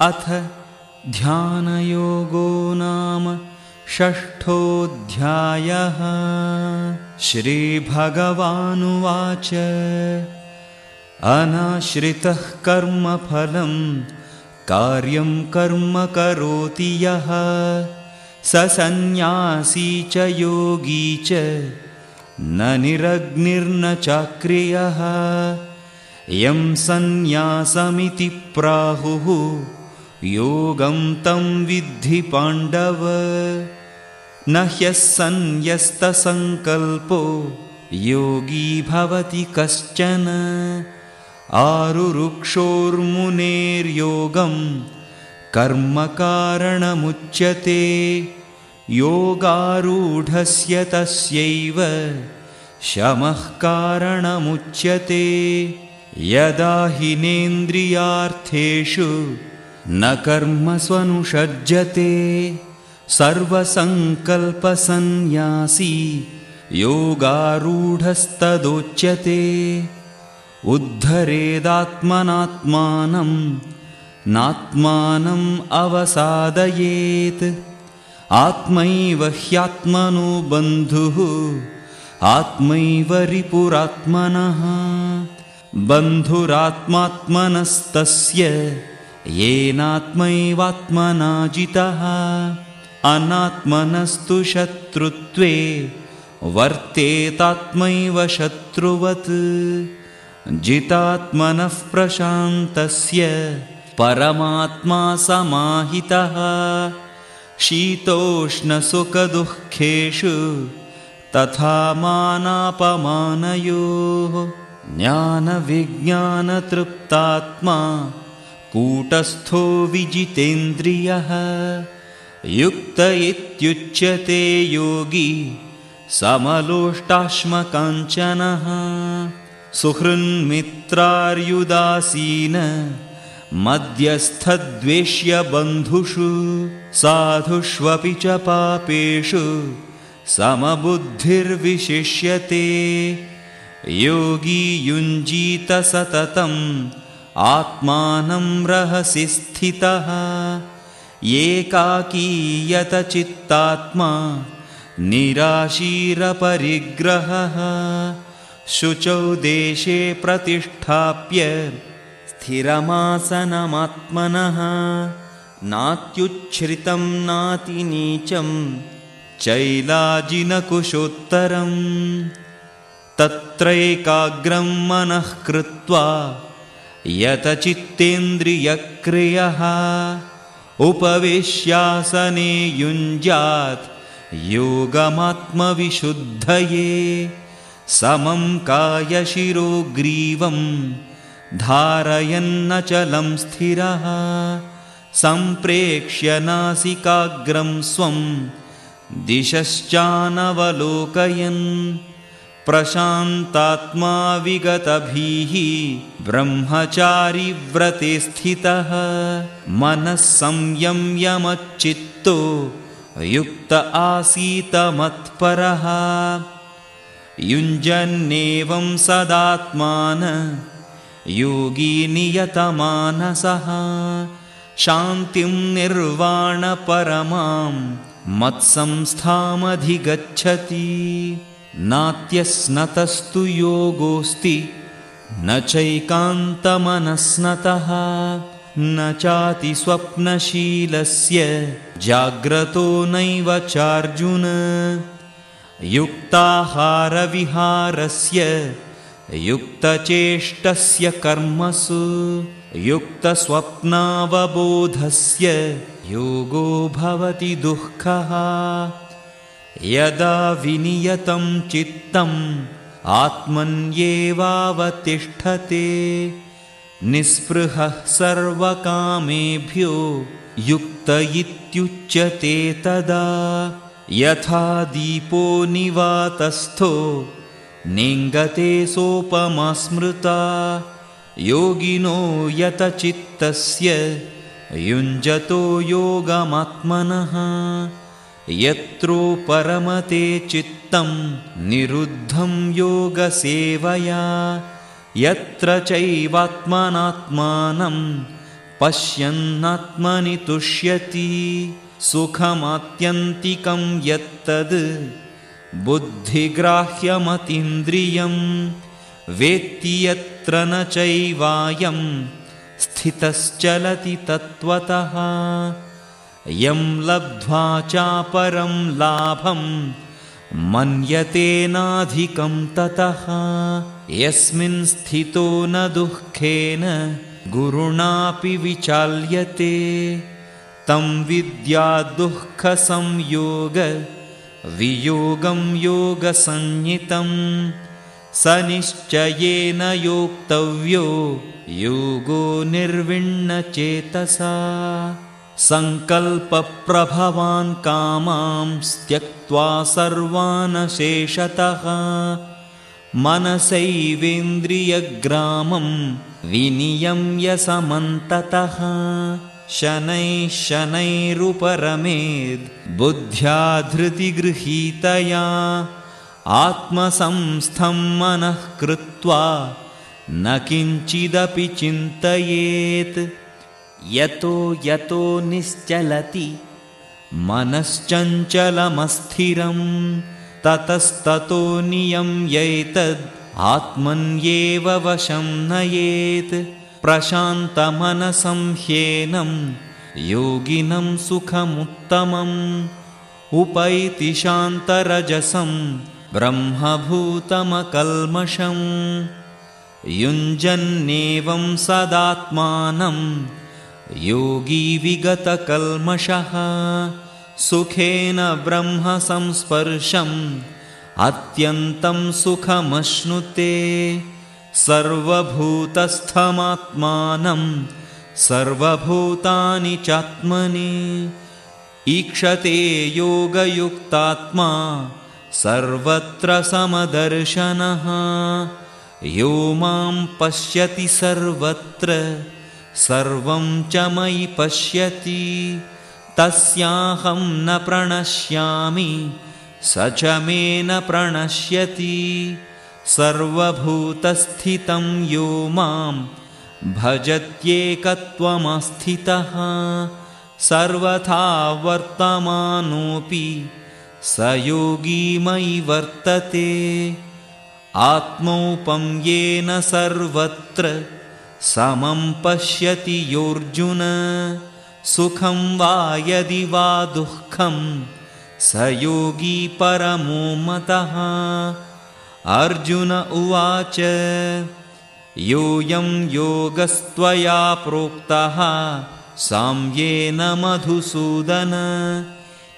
अथ ध्यानयोगो नाम षष्ठोऽध्यायः। श्रीभगवानुवाच। अनाश्रितः कर्मफलं कार्यं कर्म करोति यः। स सन्न्यासी च योगी च न निरग्निर्न चाक्रियः। यं सन्न्यासमिति प्राहुः योगं तं विद्धि पाण्डव। न ह्यः सन्न्यस्तसङ्कल्पो योगी भवति कश्चन। आरुरुक्षोर्मुनेर्योगं कर्मकारणमुच्यते। योगारूढस्य तस्यैव शमः कारणमुच्यते। यदा हिनेन्द्रियार्थेषु न कर्मस्वनुषज्यते सर्वसङ्कल्पसन्न्यासी योगारूढस्तदोच्यते। उद्धरेदात्मनात्मानं नात्मानम् अवसादयेत्। आत्मैव ह्यात्मनो बन्धुः आत्मैव रिपुरात्मनः। बन्धुरात्मात्मनस्तस्य येनात्मैवात्मना जितः अनात्मनस्तु शत्रुत्वे वर्तेतात्मैव शत्रुवत्। जितात्मनः प्रशान्तस्य परमात्मा समाहितः। शीतोष्णसुखदुःखेषु तथा मानापमानयोः। ज्ञानविज्ञानतृप्तात्मा कूटस्थो विजितेन्द्रियः। युक्त इत्युच्यते योगी समलोष्टाश्मकाञ्चनः। सुहृन्मित्रार्युदासीन मध्यस्थद्वेष्यबन्धुषु साधुष्वपि च पापेषु समबुद्धिर्विशिष्यते। योगी युञ्जीत सततम् आत्मानं रहसि स्थितः। एकाकीयतचित्तात्मा निराशीरपरिग्रहः। शुचौ देशे प्रतिष्ठाप्य स्थिरमासनमात्मनः। नात्युच्छ्रितं नातिनीचं चैलाजिनकुशोत्तरम्। तत्रैकाग्रं मनः कृत्वा यतचित्तेन्द्रियक्रियः उपवेश्यासने युञ्जात् योगमात्मविशुद्धये समं कायशिरोग्रीवं धारयन्नचलं स्थिरः सम्प्रेक्ष्य नासिकाग्रं स्वं दिशश्चानवलोकयन् प्रशान्तात्मा विगतभिः ब्रह्मचारिव्रते स्थितः। मनः संयम्यमच्चित्तो युक्त आसीतमत्परः युञ्जन्नेवं सदात्मान योगी नियतमानसः। शान्तिं निर्वाणपरमां मत्संस्थामधिगच्छति नात्यस्नतस्तु योगोऽस्ति। न चैकान्तमनस्नतः न चातिस्वप्नशीलस्य। जाग्रतो नैव चार्जुन। युक्ताहारविहारस्य युक्तचेष्टस्य कर्मसु। युक्तस्वप्नावबोधस्य योगो भवति दुःखः यदा विनियतं चित्तम् आत्मन्येवावतिष्ठते निःस्पृहः सर्वकामेभ्यो युक्त इत्युच्यते तदा। यथा दीपो निवातस्थो निङ्गते सोपमा स्मृता योगिनो यतचित्तस्य युञ्जतो योगमात्मनः यत्रो परमते चित्तं निरुद्धं योगसेवया यत्र चैवात्मनात्मानं पश्यन्नात्मनि तुष्यति सुखमात्यन्तिकं यत्तद् बुद्धिग्राह्यमतीन्द्रियं वेत्ति यत्र न चैवायं स्थितश्चलति तत्त्वतः यं लब्ध्वा चापरं लाभं मन्यतेनाधिकं ततः। यस्मिन् स्थितो न दुःखेन गुरुणापि विचाल्यते। तं विद्या दुःखसंयोग वियोगं योगसंज्ञितं। स निश्चयेन योक्तव्यो योगो निर्विण्णचेतसा सङ्कल्पप्रभवान् कामां त्यक्त्वा सर्वानशेषतः। मनसैवेन्द्रियग्रामं विनियम्य समन्ततः शनैः शनैरुपरमेद् बुद्ध्या धृतिगृहीतया आत्मसंस्थं मनः कृत्वा न किञ्चिदपि चिन्तयेत् यतो यतो निश्चलति। मनश्चञ्चलमस्थिरं ततस्ततो नियम्यैतद् आत्मन्येव वशं नयेत्। प्रशान्तमनसं ह्येनं। योगिनं सुखमुत्तमम्। उपैति शान्तरजसं। ब्रह्मभूतमकल्मषम्। युञ्जन्नेवं सदात्मानं योगी विगतकल्मषः सुखेन ब्रह्मसंस्पर्शम् अत्यन्तं सुखमश्नुते सर्वभूतस्थमात्मानं सर्वभूतानि चात्मनि ईक्षते योगयुक्तात्मा सर्वत्र समदर्शनः। यो मां पश्यति सर्वत्र सर्वं च मयि पश्यति तस्याहं न प्रणश्यामि स च मे न प्रणश्यति। सर्वभूतस्थितं यो मां भजत्येकत्वमस्थितः सर्वथा वर्तमानोऽपि स योगी मयि वर्तते। आत्मौपं येन सर्वत्र समं पश्यति योऽर्जुन सुखं वा यदि वा दुःखं स योगी परमो मतः। अर्जुन उवाच योऽयं योगस्त्वया प्रोक्तः साम्येन मधुसूदन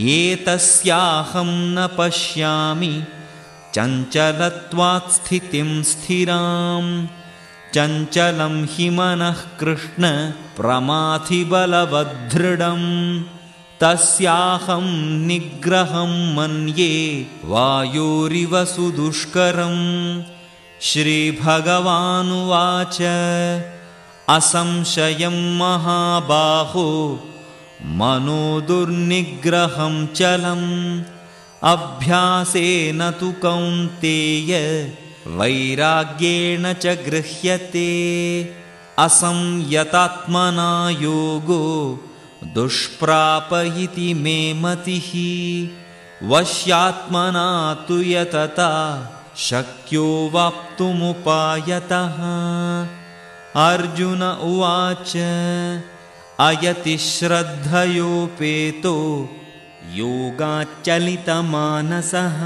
एतस्याहं न पश्यामि चञ्चलत्वात् स्थितिं स्थिराम् चञ्चलं हि मनः कृष्ण प्रमाथिबलवदृढम्। तस्याहं निग्रहं मन्ये वायोरिव सुदुष्करम्। श्रीभगवानुवाच असंशयं महाबाहो मनो दुर्निग्रहं चलम्। अभ्यासेन तु कौन्तेय वैराग्येण च गृह्यते। असंयतात्मना योगो दुष्प्राप इति मे मतिः। वश्यात्मना तु यतता शक्यो वाप्तुमुपायतः। अर्जुन उवाच अयतिश्रद्धयोपेतो योगाच्चलितमानसः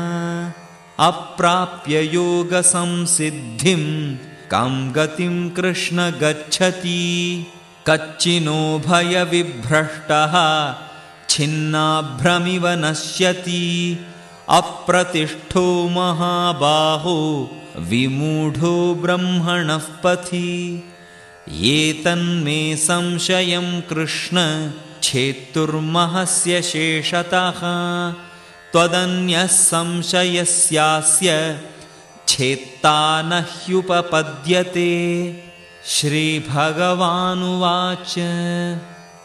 अप्राप्य योगसंसिद्धिं कां गतिं कृष्ण गच्छति। कच्चिनो भयविभ्रष्टः छिन्नाभ्रमिव नश्यति। अप्रतिष्ठो महाबाहो विमूढो ब्रह्मणः पथि। एतन्मे संशयं कृष्ण छेत्तुर्महस्य शेषतः त्वदन्यः संशयस्यास्य छेत्ता न ह्युपपद्यते। श्रीभगवानुवाच।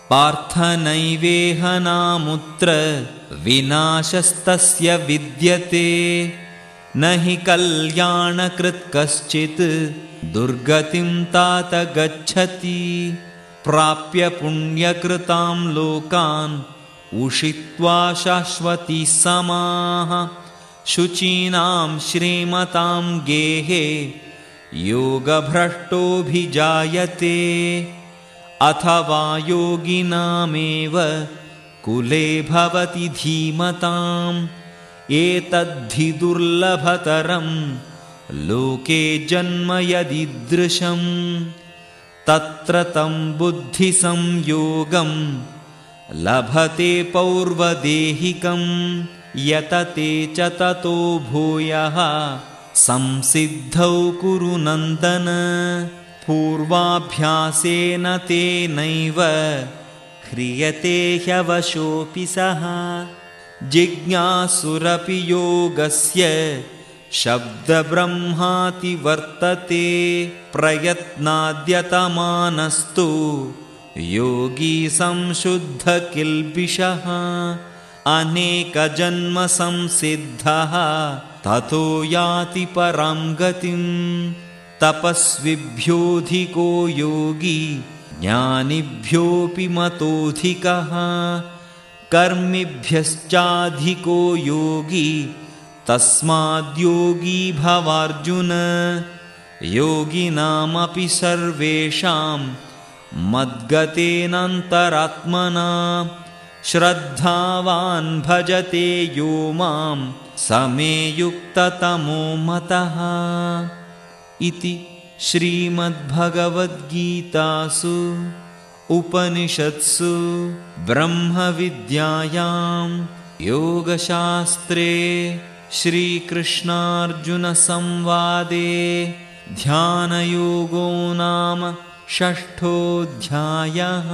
पार्थनैवेहनामुत्र विनाशस्तस्य विद्यते। न हि कल्याणकृत् कश्चित् दुर्गतिं तात गच्छति। प्राप्य पुण्यकृतां लोकान् उषित्वा शाश्वती समाः। शुचीनां श्रीमतां गेहे योगभ्रष्टोऽभिजायते। अथवा योगिनामेव कुले भवति धीमताम्। एतद्धि दुर्लभतरं लोके जन्म यदीदृशम् तत्र तं बुद्धिसंयोगं लभते पौर्वदेहिकं यतते च ततो भूयः। संसिद्धौ कुरु नन्दन पूर्वाभ्यासेन तेनैव ह्रियते ह्यवशोऽपि सः। जिज्ञासुरपि योगस्य शब्दब्रह्माति वर्तते प्रयत्नाद्यतमानस्तु योगी संशुद्धकिल्बिषः अनेकजन्मसंसिद्धः ततो याति परां गतिं तपस्विभ्योऽधिको योगी ज्ञानिभ्योऽपि मतोऽधिकः। कर्मिभ्यश्चाधिको योगी तस्माद्योगी भवार्जुन। योगिनामपि सर्वेषां मद्गतेनान्तरात्मना श्रद्धावान् भजते यो मां समे युक्ततमो मतः इति श्रीमद्भगवद्गीतासु उपनिषत्सु ब्रह्मविद्यायां योगशास्त्रे श्रीकृष्णार्जुनसंवादे ध्यानयोगो नाम षष्ठोऽध्यायः